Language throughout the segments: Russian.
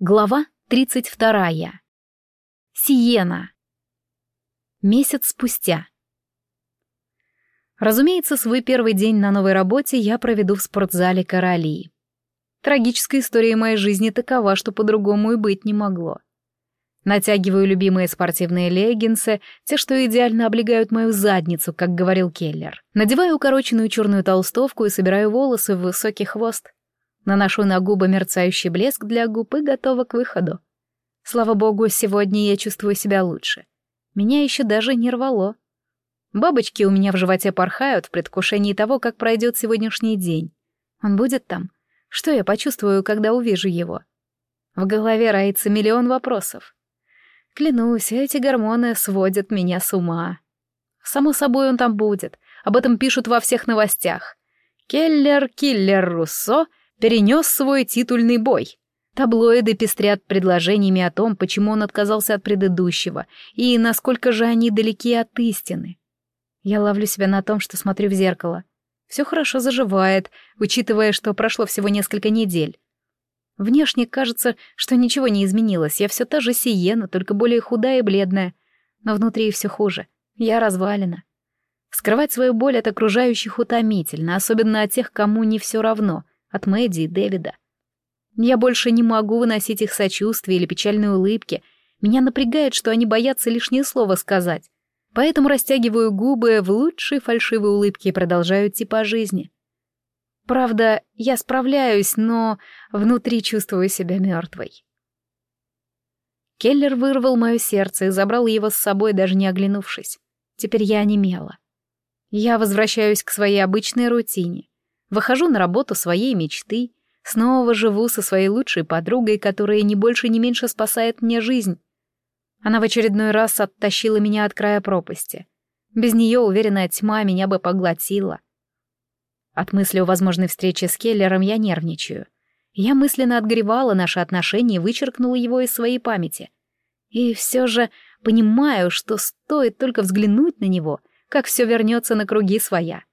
Глава 32. Сиена. Месяц спустя. Разумеется, свой первый день на новой работе я проведу в спортзале Короли. Трагическая история моей жизни такова, что по-другому и быть не могло. Натягиваю любимые спортивные леггинсы, те, что идеально облегают мою задницу, как говорил Келлер. Надеваю укороченную черную толстовку и собираю волосы в высокий хвост. Наношу на губы мерцающий блеск для губ и готова к выходу. Слава богу, сегодня я чувствую себя лучше. Меня еще даже не рвало. Бабочки у меня в животе порхают в предвкушении того, как пройдет сегодняшний день. Он будет там? Что я почувствую, когда увижу его? В голове роится миллион вопросов. Клянусь, эти гормоны сводят меня с ума. Само собой он там будет. Об этом пишут во всех новостях. Келлер, киллер Руссо — перенес свой титульный бой. Таблоиды пестрят предложениями о том, почему он отказался от предыдущего, и насколько же они далеки от истины. Я ловлю себя на том, что смотрю в зеркало. Все хорошо заживает, учитывая, что прошло всего несколько недель. Внешне кажется, что ничего не изменилось, я все та же Сиена, только более худая и бледная. Но внутри все хуже. Я развалена. Скрывать свою боль от окружающих утомительно, особенно от тех, кому не все равно — от Мэдди и Дэвида. Я больше не могу выносить их сочувствие или печальные улыбки. Меня напрягает, что они боятся лишнее слово сказать. Поэтому растягиваю губы в лучшей фальшивой улыбке и продолжаю идти по жизни. Правда, я справляюсь, но внутри чувствую себя мертвой. Келлер вырвал мое сердце и забрал его с собой, даже не оглянувшись. Теперь я онемела. Я возвращаюсь к своей обычной рутине. Выхожу на работу своей мечты, снова живу со своей лучшей подругой, которая не больше, не меньше спасает мне жизнь. Она в очередной раз оттащила меня от края пропасти. Без нее, уверенная тьма, меня бы поглотила. От мысли о возможной встрече с Келлером я нервничаю. Я мысленно отгревала наши отношения и вычеркнула его из своей памяти. И все же понимаю, что стоит только взглянуть на него, как все вернется на круги своя.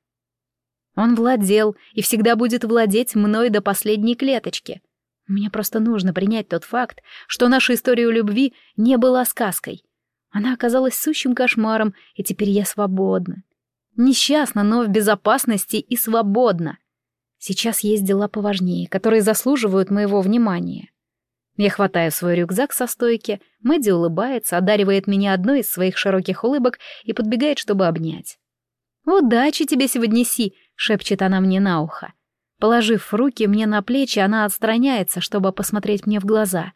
Он владел и всегда будет владеть мной до последней клеточки. Мне просто нужно принять тот факт, что наша история любви не была сказкой. Она оказалась сущим кошмаром, и теперь я свободна. Несчастна, но в безопасности и свободна. Сейчас есть дела поважнее, которые заслуживают моего внимания. Я хватаю свой рюкзак со стойки, Мэдди улыбается, одаривает меня одной из своих широких улыбок и подбегает, чтобы обнять. «Удачи тебе сегодня, Си!» — шепчет она мне на ухо. Положив руки мне на плечи, она отстраняется, чтобы посмотреть мне в глаза.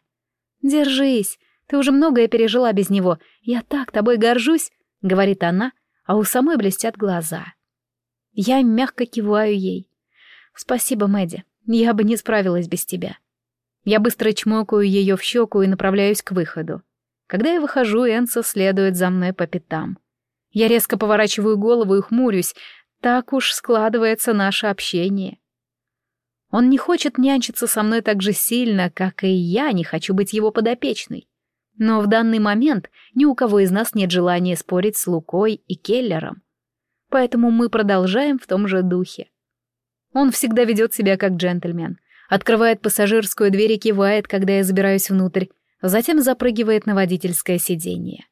«Держись, ты уже многое пережила без него. Я так тобой горжусь», — говорит она, а у самой блестят глаза. Я мягко киваю ей. «Спасибо, Мэдди, я бы не справилась без тебя». Я быстро чмокаю ее в щеку и направляюсь к выходу. Когда я выхожу, Энса следует за мной по пятам. Я резко поворачиваю голову и хмурюсь. Так уж складывается наше общение. Он не хочет нянчиться со мной так же сильно, как и я не хочу быть его подопечной. Но в данный момент ни у кого из нас нет желания спорить с Лукой и Келлером. Поэтому мы продолжаем в том же духе. Он всегда ведет себя как джентльмен. Открывает пассажирскую дверь и кивает, когда я забираюсь внутрь, затем запрыгивает на водительское сиденье.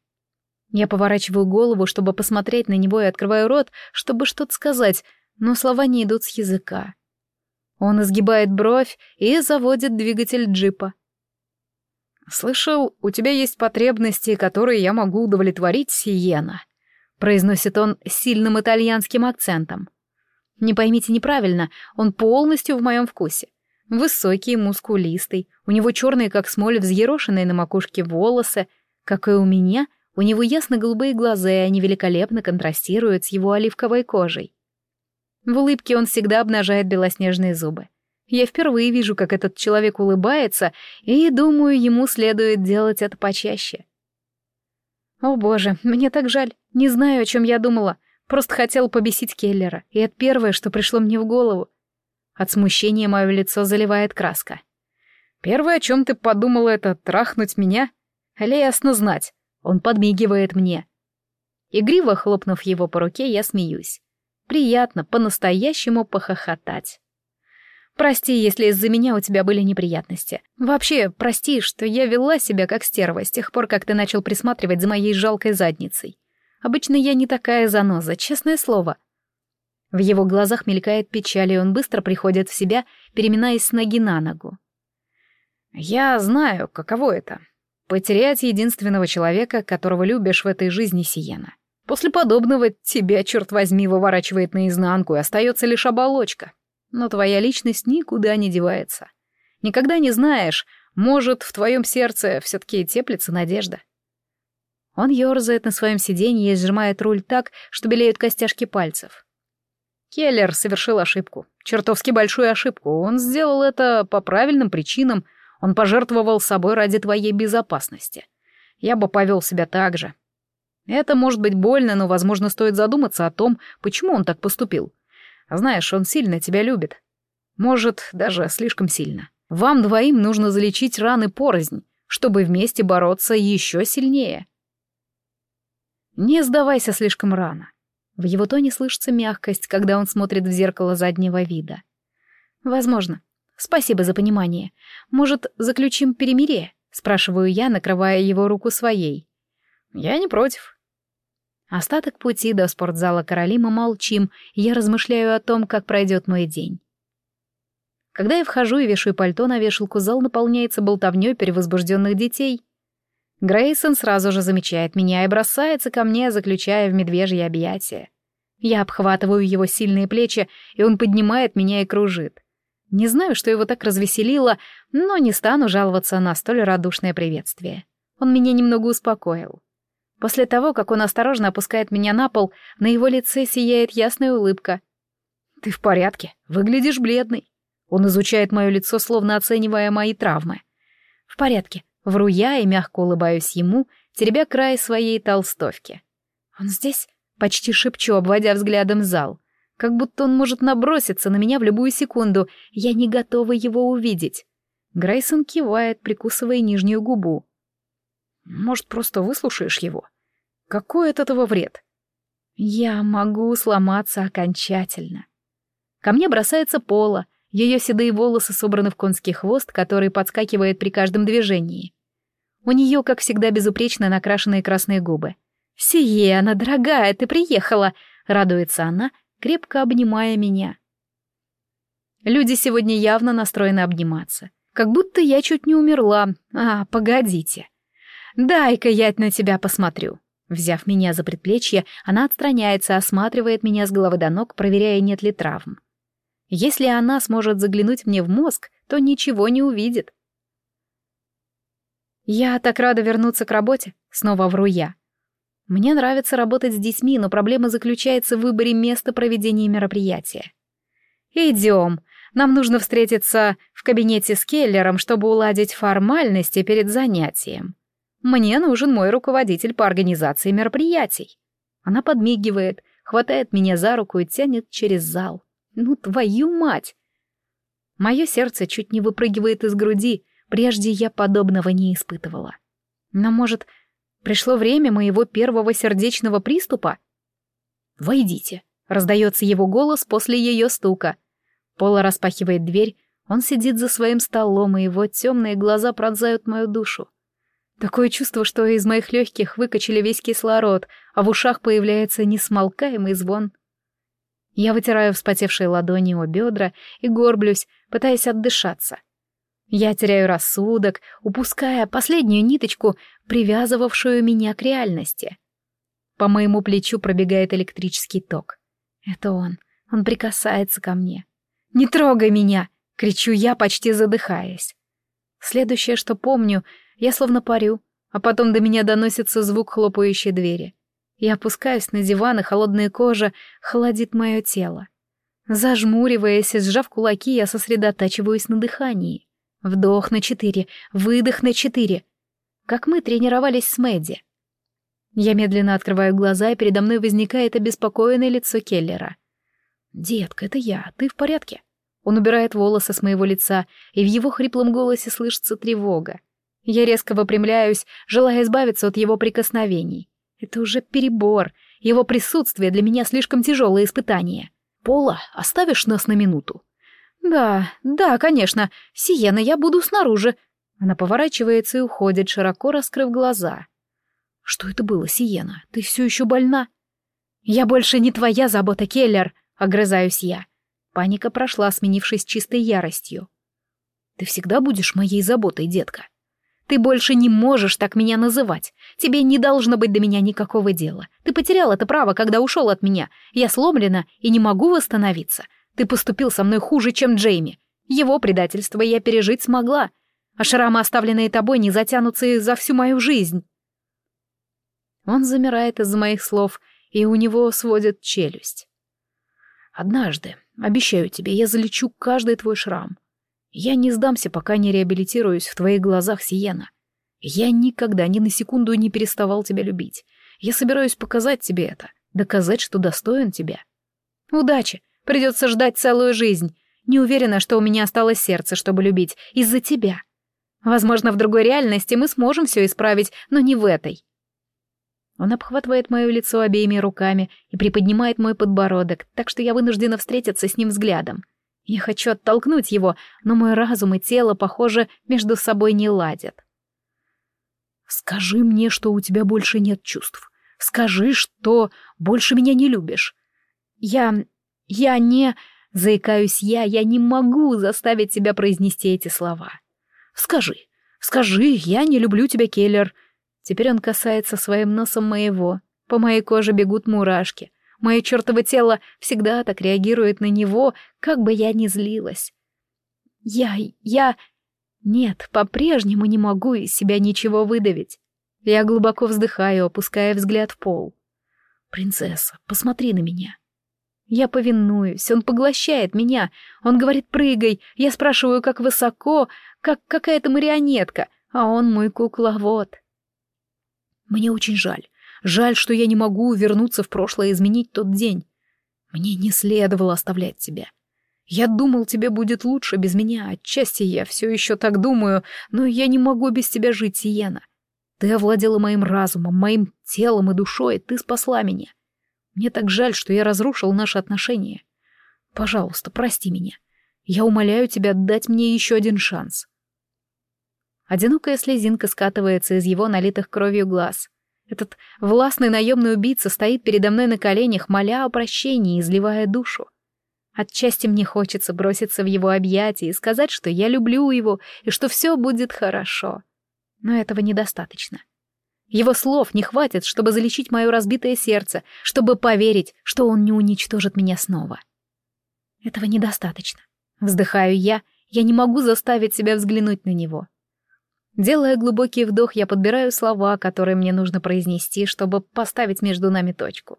Я поворачиваю голову, чтобы посмотреть на него и открываю рот, чтобы что-то сказать, но слова не идут с языка. Он изгибает бровь и заводит двигатель джипа. «Слышал, у тебя есть потребности, которые я могу удовлетворить, Сиена», — произносит он сильным итальянским акцентом. Не поймите неправильно, он полностью в моем вкусе. Высокий, мускулистый, у него черные, как смоль, взъерошенные на макушке волосы, как и у меня, у него ясно-голубые глаза, и они великолепно контрастируют с его оливковой кожей. В улыбке он всегда обнажает белоснежные зубы. Я впервые вижу, как этот человек улыбается, и думаю, ему следует делать это почаще. О боже, мне так жаль. Не знаю, о чем я думала. Просто хотела побесить Келлера, и это первое, что пришло мне в голову. От смущения мое лицо заливает краска. Первое, о чем ты подумала, это трахнуть меня? Или знать? Он подмигивает мне. Игриво хлопнув его по руке, я смеюсь. Приятно по-настоящему похохотать. Прости, если из-за меня у тебя были неприятности. Вообще, прости, что я вела себя как стерва с тех пор, как ты начал присматривать за моей жалкой задницей. Обычно я не такая заноза, честное слово. В его глазах мелькает печаль, и он быстро приходит в себя, переминаясь с ноги на ногу. Я знаю, каково это — потерять единственного человека, которого любишь в этой жизни, Сиена. После подобного тебя, черт возьми, выворачивает наизнанку, и остается лишь оболочка но твоя личность никуда не девается. Никогда не знаешь, может, в твоем сердце все-таки теплится надежда. Он ерзает на своем сиденье и сжимает руль так, что белеют костяшки пальцев. Келлер совершил ошибку. Чертовски большую ошибку. Он сделал это по правильным причинам. Он пожертвовал собой ради твоей безопасности. Я бы повел себя так же. Это может быть больно, но, возможно, стоит задуматься о том, почему он так поступил. Знаешь, он сильно тебя любит. Может, даже слишком сильно. Вам двоим нужно залечить раны порознь, чтобы вместе бороться еще сильнее. Не сдавайся слишком рано. В его тоне слышится мягкость, когда он смотрит в зеркало заднего вида. Возможно. Спасибо за понимание. Может, заключим перемирие? Спрашиваю я, накрывая его руку своей. Я не против. Остаток пути до спортзала короли мы молчим, я размышляю о том, как пройдет мой день. Когда я вхожу и вешаю пальто на вешалку, зал наполняется болтовнёй перевозбужденных детей. Грейсон сразу же замечает меня и бросается ко мне, заключая в медвежье объятия. Я обхватываю его сильные плечи, и он поднимает меня и кружит. Не знаю, что его так развеселило, но не стану жаловаться на столь радушное приветствие. Он меня немного успокоил. После того, как он осторожно опускает меня на пол, на его лице сияет ясная улыбка. «Ты в порядке? Выглядишь бледный». Он изучает мое лицо, словно оценивая мои травмы. «В порядке». Вру я и мягко улыбаюсь ему, теребя край своей толстовки. «Он здесь?» — почти шепчу, обводя взглядом зал. Как будто он может наброситься на меня в любую секунду. Я не готова его увидеть. Грейсон кивает, прикусывая нижнюю губу. «Может, просто выслушаешь его?» Какой от этого вред? Я могу сломаться окончательно. Ко мне бросается Пола, ее седые волосы собраны в конский хвост, который подскакивает при каждом движении. У нее, как всегда, безупречно накрашенные красные губы. «Сиена, дорогая, ты приехала!» — радуется она, крепко обнимая меня. Люди сегодня явно настроены обниматься. Как будто я чуть не умерла. А, погодите. Дай-ка я на тебя посмотрю. Взяв меня за предплечье, она отстраняется, осматривает меня с головы до ног, проверяя, нет ли травм. Если она сможет заглянуть мне в мозг, то ничего не увидит. «Я так рада вернуться к работе», — снова вру я. Мне нравится работать с детьми, но проблема заключается в выборе места проведения мероприятия. «Идем. Нам нужно встретиться в кабинете с Келлером, чтобы уладить формальности перед занятием». Мне нужен мой руководитель по организации мероприятий. Она подмигивает, хватает меня за руку и тянет через зал. Ну, твою мать! Мое сердце чуть не выпрыгивает из груди, прежде я подобного не испытывала. Но, может, пришло время моего первого сердечного приступа? «Войдите», — раздается его голос после ее стука. Пола распахивает дверь, он сидит за своим столом, и его темные глаза пронзают мою душу. Такое чувство, что из моих легких выкачали весь кислород, а в ушах появляется несмолкаемый звон. Я вытираю вспотевшие ладони о бедра и горблюсь, пытаясь отдышаться. Я теряю рассудок, упуская последнюю ниточку, привязывавшую меня к реальности. По моему плечу пробегает электрический ток. Это он. Он прикасается ко мне. «Не трогай меня!» — кричу я, почти задыхаясь. Следующее, что помню, я словно парю, а потом до меня доносится звук хлопающей двери. Я опускаюсь на диван, и холодная кожа холодит мое тело. Зажмуриваясь и сжав кулаки, я сосредотачиваюсь на дыхании. Вдох на четыре, выдох на четыре. Как мы тренировались с Мэдди. Я медленно открываю глаза, и передо мной возникает обеспокоенное лицо Келлера. «Детка, это я, ты в порядке?» Он убирает волосы с моего лица, и в его хриплом голосе слышится тревога. Я резко выпрямляюсь, желая избавиться от его прикосновений. Это уже перебор. Его присутствие для меня слишком тяжелое испытание. «Пола, оставишь нас на минуту?» Да, да, конечно. Сиена, я буду снаружи. Она поворачивается и уходит, широко раскрыв глаза. Что это было, Сиена? Ты все еще больна? Я больше не твоя забота, Келлер, огрызаюсь я. Паника прошла, сменившись чистой яростью. Ты всегда будешь моей заботой, детка. Ты больше не можешь так меня называть. Тебе не должно быть до меня никакого дела. Ты потерял это право, когда ушел от меня. Я сломлена и не могу восстановиться. Ты поступил со мной хуже, чем Джейми. Его предательство я пережить смогла. А шрамы, оставленные тобой, не затянутся за всю мою жизнь. Он замирает из-за моих слов, и у него сводит челюсть. Однажды, обещаю тебе, я залечу каждый твой шрам. Я не сдамся, пока не реабилитируюсь в твоих глазах, Сиена. Я никогда ни на секунду не переставал тебя любить. Я собираюсь показать тебе это, доказать, что достоин тебя. Удачи! Придется ждать целую жизнь. Не уверена, что у меня осталось сердце, чтобы любить, из-за тебя. Возможно, в другой реальности мы сможем все исправить, но не в этой. Он обхватывает мое лицо обеими руками и приподнимает мой подбородок, так что я вынуждена встретиться с ним взглядом. Я хочу оттолкнуть его, но мой разум и тело, похоже, между собой не ладят. «Скажи мне, что у тебя больше нет чувств. Скажи, что больше меня не любишь. Я... я не...» Заикаюсь я, я не могу заставить себя произнести эти слова. «Скажи, скажи, я не люблю тебя, Келлер». Теперь он касается своим носом моего. По моей коже бегут мурашки. Мое чертово тело всегда так реагирует на него, как бы я ни злилась. Я... я... Нет, по-прежнему не могу из себя ничего выдавить. Я глубоко вздыхаю, опуская взгляд в пол. «Принцесса, посмотри на меня». Я повинуюсь, он поглощает меня. Он говорит «прыгай», я спрашиваю, как высоко, как какая-то марионетка, а он мой кукловод. Мне очень жаль. Жаль, что я не могу вернуться в прошлое и изменить тот день. Мне не следовало оставлять тебя. Я думал, тебе будет лучше без меня. Отчасти я все еще так думаю, но я не могу без тебя жить, Сиена. Ты овладела моим разумом, моим телом и душой, ты спасла меня. Мне так жаль, что я разрушил наши отношения. Пожалуйста, прости меня. Я умоляю тебя дать мне еще один шанс. Одинокая слезинка скатывается из его налитых кровью глаз. Этот властный наемный убийца стоит передо мной на коленях, моля о прощении, изливая душу. Отчасти мне хочется броситься в его объятия и сказать, что я люблю его и что все будет хорошо. Но этого недостаточно. Его слов не хватит, чтобы залечить мое разбитое сердце, чтобы поверить, что он не уничтожит меня снова. Этого недостаточно. Вздыхаю я, я не могу заставить себя взглянуть на него. Делая глубокий вдох, я подбираю слова, которые мне нужно произнести, чтобы поставить между нами точку.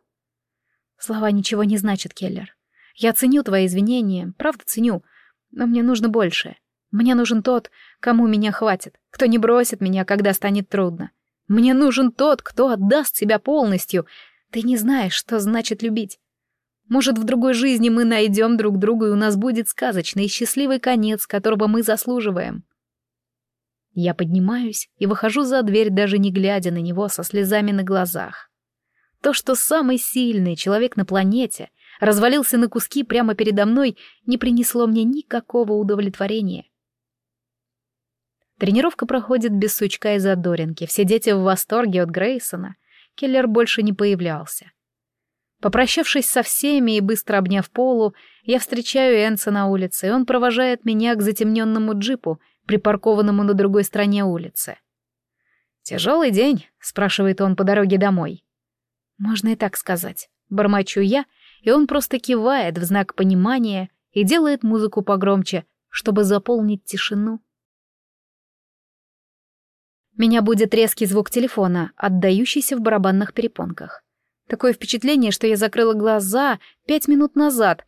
Слова ничего не значат, Келлер. Я ценю твои извинения, правда ценю, но мне нужно большее. Мне нужен тот, кому меня хватит, кто не бросит меня, когда станет трудно. Мне нужен тот, кто отдаст себя полностью. Ты не знаешь, что значит любить. Может, в другой жизни мы найдем друг друга, и у нас будет сказочный и счастливый конец, которого мы заслуживаем. Я поднимаюсь и выхожу за дверь, даже не глядя на него со слезами на глазах. То, что самый сильный человек на планете развалился на куски прямо передо мной, не принесло мне никакого удовлетворения. Тренировка проходит без сучка и задоринки, все дети в восторге от Грейсона. Келлер больше не появлялся. Попрощавшись со всеми и быстро обняв полу, я встречаю Энса на улице, и он провожает меня к затемненному джипу, припаркованному на другой стороне улицы. «Тяжелый день?» — спрашивает он по дороге домой. «Можно и так сказать». Бормочу я, и он просто кивает в знак понимания и делает музыку погромче, чтобы заполнить тишину. Меня будет резкий звук телефона, отдающийся в барабанных перепонках. Такое впечатление, что я закрыла глаза пять минут назад.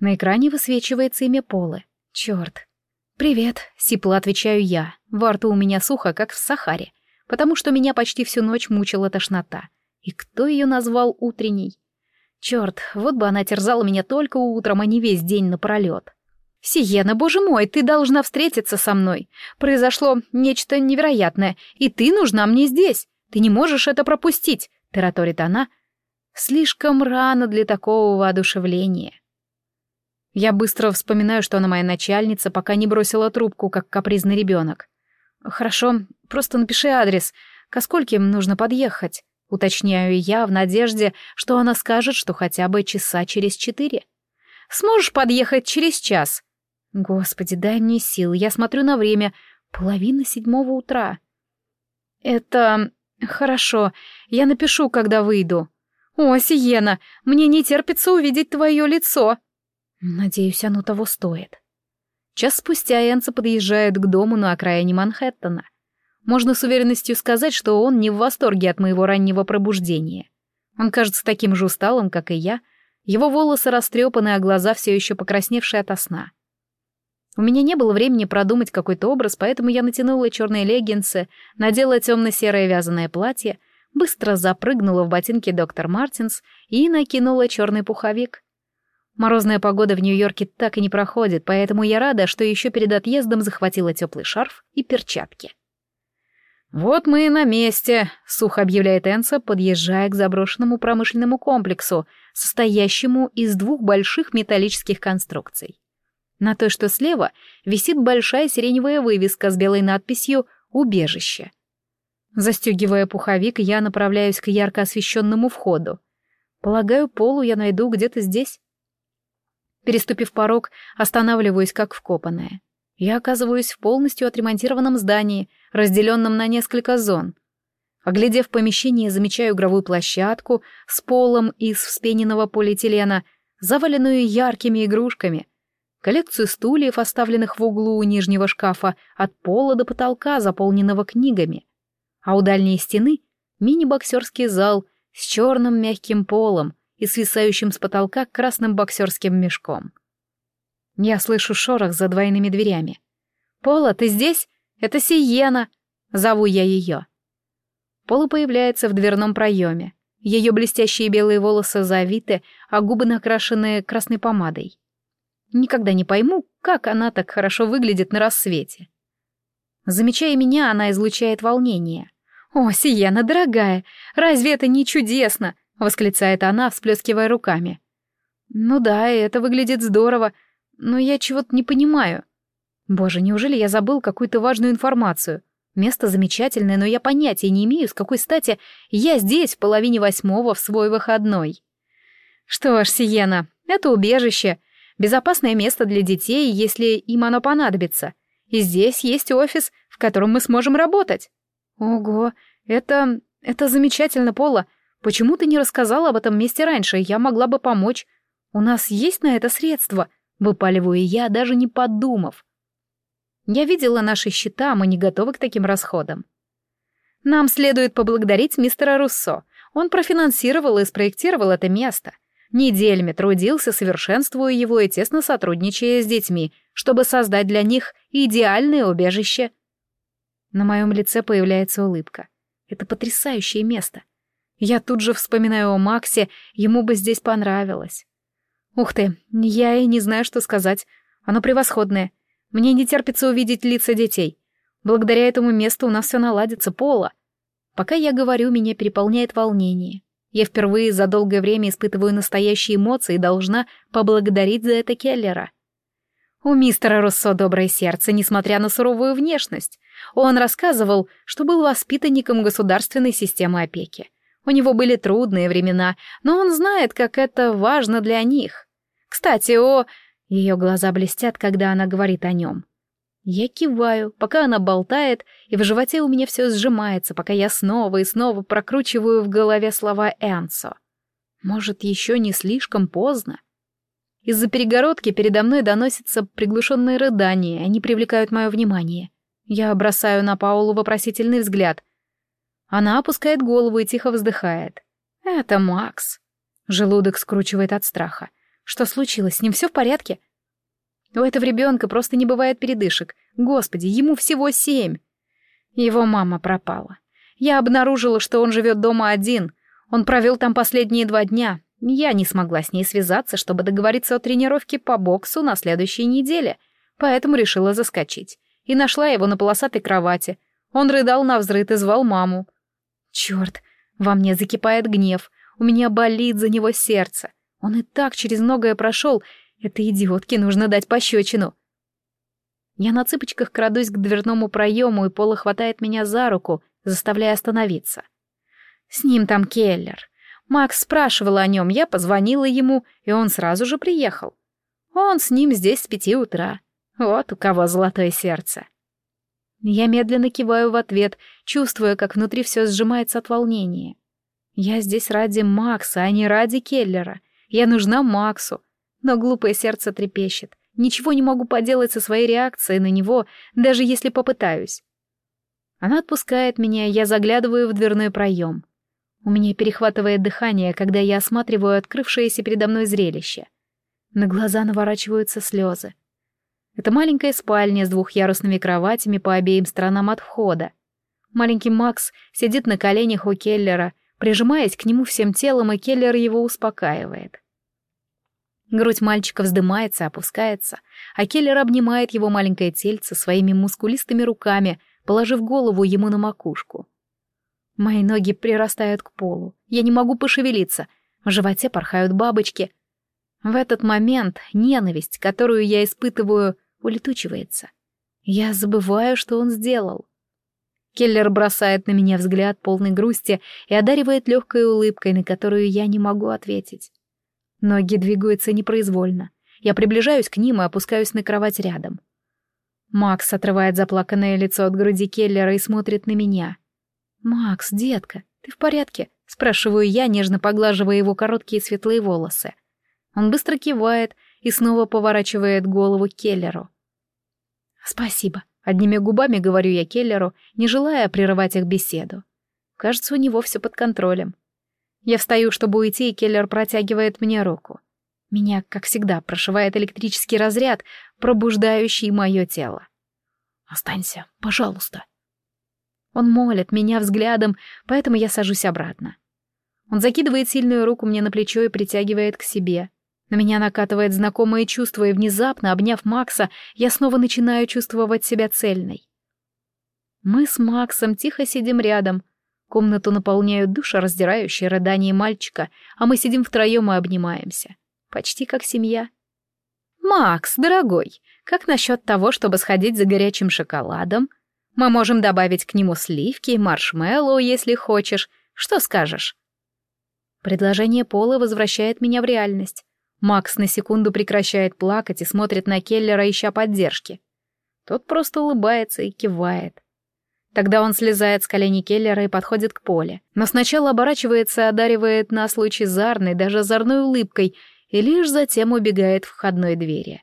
На экране высвечивается имя Полы. Черт, «Привет», — сипло отвечаю я. Во рту у меня сухо, как в Сахаре, потому что меня почти всю ночь мучила тошнота. И кто ее назвал утренней? Черт, вот бы она терзала меня только утром, а не весь день напролет. «Сиена, боже мой, ты должна встретиться со мной. Произошло нечто невероятное, и ты нужна мне здесь. Ты не можешь это пропустить», — тараторит она. «Слишком рано для такого воодушевления». Я быстро вспоминаю, что она моя начальница, пока не бросила трубку, как капризный ребенок. «Хорошо, просто напиши адрес. Ко скольким нужно подъехать?» Уточняю я в надежде, что она скажет, что хотя бы часа через четыре. «Сможешь подъехать через час?» «Господи, дай мне сил. Я смотрю на время. Половина седьмого утра». «Это... хорошо. Я напишу, когда выйду». «О, Сиена, мне не терпится увидеть твое лицо». Надеюсь, оно того стоит. Час спустя Энца подъезжает к дому на окраине Манхэттена. Можно с уверенностью сказать, что он не в восторге от моего раннего пробуждения. Он кажется таким же усталым, как и я. Его волосы растрепаны, а глаза все еще покрасневшие ото сна. У меня не было времени продумать какой-то образ, поэтому я натянула черные леггинсы, надела темно-серое вязаное платье, быстро запрыгнула в ботинки доктор Мартинс и накинула черный пуховик. Морозная погода в Нью-Йорке так и не проходит, поэтому я рада, что еще перед отъездом захватила теплый шарф и перчатки. «Вот мы и на месте», — сухо объявляет Энса, подъезжая к заброшенному промышленному комплексу, состоящему из двух больших металлических конструкций. На той, что слева, висит большая сиреневая вывеска с белой надписью «Убежище». Застегивая пуховик, я направляюсь к ярко освещенному входу. Полагаю, полу я найду где-то здесь. Переступив порог, останавливаюсь как вкопанная. Я оказываюсь в полностью отремонтированном здании, разделенном на несколько зон. Оглядев помещение, замечаю игровую площадку с полом из вспененного полиэтилена, заваленную яркими игрушками, коллекцию стульев, оставленных в углу у нижнего шкафа, от пола до потолка, заполненного книгами. А у дальней стены — мини-боксерский зал с черным мягким полом, и свисающим с потолка красным боксерским мешком. Я слышу шорох за двойными дверями. «Пола, ты здесь? Это Сиена!» Зову я ее. Пола появляется в дверном проеме. Ее блестящие белые волосы завиты, а губы накрашены красной помадой. Никогда не пойму, как она так хорошо выглядит на рассвете. Замечая меня, она излучает волнение. «О, Сиена, дорогая, разве это не чудесно? восклицает она, всплескивая руками. Ну да, это выглядит здорово, но я чего-то не понимаю. Боже, неужели я забыл какую-то важную информацию? Место замечательное, но я понятия не имею, с какой стати я здесь в половине восьмого в свой выходной. Что ж, Сиена, это убежище, безопасное место для детей, если им оно понадобится. И здесь есть офис, в котором мы сможем работать. Ого, это... это замечательно, Пола. Почему ты не рассказал об этом месте раньше? Я могла бы помочь. У нас есть на это средства?» Выпаливаю я, даже не подумав. Я видела наши счета, мы не готовы к таким расходам. Нам следует поблагодарить мистера Руссо. Он профинансировал и спроектировал это место. Неделями трудился, совершенствуя его и тесно сотрудничая с детьми, чтобы создать для них идеальное убежище. На моем лице появляется улыбка. Это потрясающее место. Я тут же вспоминаю о Максе, ему бы здесь понравилось. Ух ты, я и не знаю, что сказать. Оно превосходное. Мне не терпится увидеть лица детей. Благодаря этому месту у нас все наладится, Пола. Пока я говорю, меня переполняет волнение. Я впервые за долгое время испытываю настоящие эмоции и должна поблагодарить за это Келлера. У мистера Руссо доброе сердце, несмотря на суровую внешность. Он рассказывал, что был воспитанником государственной системы опеки. У него были трудные времена, но он знает, как это важно для них. Кстати, о... Ее глаза блестят, когда она говорит о нем. Я киваю, пока она болтает, и в животе у меня все сжимается, пока я снова и снова прокручиваю в голове слова Энсо. Может, еще не слишком поздно? Из-за перегородки передо мной доносятся приглушенные рыдания, они привлекают мое внимание. Я бросаю на Паулу вопросительный взгляд. Она опускает голову и тихо вздыхает. «Это Макс». Желудок скручивает от страха. Что случилось? С ним все в порядке? У этого ребенка просто не бывает передышек. Господи, ему всего семь. Его мама пропала. Я обнаружила, что он живет дома один. Он провел там последние два дня. Я не смогла с ней связаться, чтобы договориться о тренировке по боксу на следующей неделе, поэтому решила заскочить. И нашла его на полосатой кровати. Он рыдал на взрыт и звал маму. Черт, во мне закипает гнев, у меня болит за него сердце. Он и так через многое прошел, Этой идиотке нужно дать пощечину. Я на цыпочках крадусь к дверному проему, и Пола хватает меня за руку, заставляя остановиться. С ним там Келлер. Макс спрашивал о нем, я позвонила ему, и он сразу же приехал. Он с ним здесь с пяти утра. Вот у кого золотое сердце. Я медленно киваю в ответ, чувствуя, как внутри все сжимается от волнения. Я здесь ради Макса, а не ради Келлера. Я нужна Максу. Но глупое сердце трепещет. Ничего не могу поделать со своей реакцией на него, даже если попытаюсь. Она отпускает меня, я заглядываю в дверной проем. У меня перехватывает дыхание, когда я осматриваю открывшееся передо мной зрелище. На глаза наворачиваются слезы. Это маленькая спальня с двухъярусными кроватями по обеим сторонам от входа. Маленький Макс сидит на коленях у Келлера, прижимаясь к нему всем телом, и Келлер его успокаивает. Грудь мальчика вздымается, опускается, а Келлер обнимает его маленькое тельце своими мускулистыми руками, положив голову ему на макушку. Мои ноги прирастают к полу, я не могу пошевелиться, в животе порхают бабочки. В этот момент ненависть, которую я испытываю, улетучивается. Я забываю, что он сделал. Келлер бросает на меня взгляд полной грусти и одаривает легкой улыбкой, на которую я не могу ответить. Ноги двигаются непроизвольно. Я приближаюсь к ним и опускаюсь на кровать рядом. Макс отрывает заплаканное лицо от груди Келлера и смотрит на меня. «Макс, детка, ты в порядке?» — спрашиваю я, нежно поглаживая его короткие светлые волосы. Он быстро кивает и снова поворачивает голову Келлеру. «Спасибо», — одними губами говорю я Келлеру, не желая прерывать их беседу. Кажется, у него все под контролем. Я встаю, чтобы уйти, и Келлер протягивает мне руку. Меня, как всегда, прошивает электрический разряд, пробуждающий мое тело. «Останься, пожалуйста». Он молит меня взглядом, поэтому я сажусь обратно. Он закидывает сильную руку мне на плечо и притягивает к себе. На меня накатывает знакомое чувство, и внезапно, обняв Макса, я снова начинаю чувствовать себя цельной. Мы с Максом тихо сидим рядом, Комнату наполняют душераздирающие рыдания мальчика, а мы сидим втроем и обнимаемся. Почти как семья. «Макс, дорогой, как насчет того, чтобы сходить за горячим шоколадом? Мы можем добавить к нему сливки маршмеллоу, если хочешь. Что скажешь?» Предложение Пола возвращает меня в реальность. Макс на секунду прекращает плакать и смотрит на Келлера, ища поддержки. Тот просто улыбается и кивает. Тогда он слезает с коленей Келлера и подходит к Поле. Но сначала оборачивается одаривает нас лучезарной, даже озорной улыбкой, и лишь затем убегает в входной двери.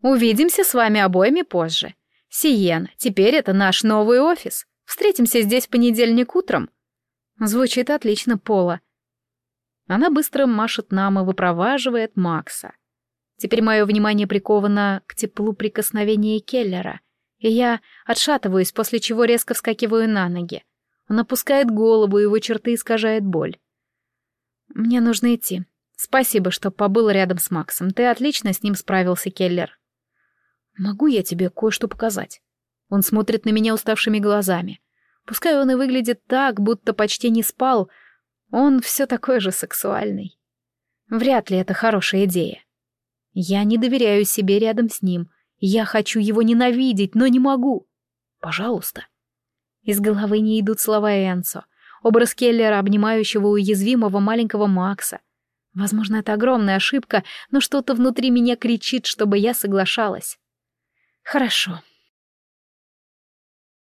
«Увидимся с вами обоими позже. Сиен, теперь это наш новый офис. Встретимся здесь в понедельник утром». Звучит отлично, Пола. Она быстро машет нам и выпроваживает Макса. Теперь мое внимание приковано к теплу прикосновения Келлера — и я отшатываюсь, после чего резко вскакиваю на ноги. Он опускает голову, его черты искажает боль. «Мне нужно идти. Спасибо, что побыл рядом с Максом. Ты отлично с ним справился, Келлер». «Могу я тебе кое-что показать?» Он смотрит на меня уставшими глазами. Пускай он и выглядит так, будто почти не спал, он все такой же сексуальный. Вряд ли это хорошая идея. Я не доверяю себе рядом с ним — я хочу его ненавидеть, но не могу. Пожалуйста. Из головы не идут слова Энсо. Образ Келлера, обнимающего уязвимого маленького Макса. Возможно, это огромная ошибка, но что-то внутри меня кричит, чтобы я соглашалась. Хорошо,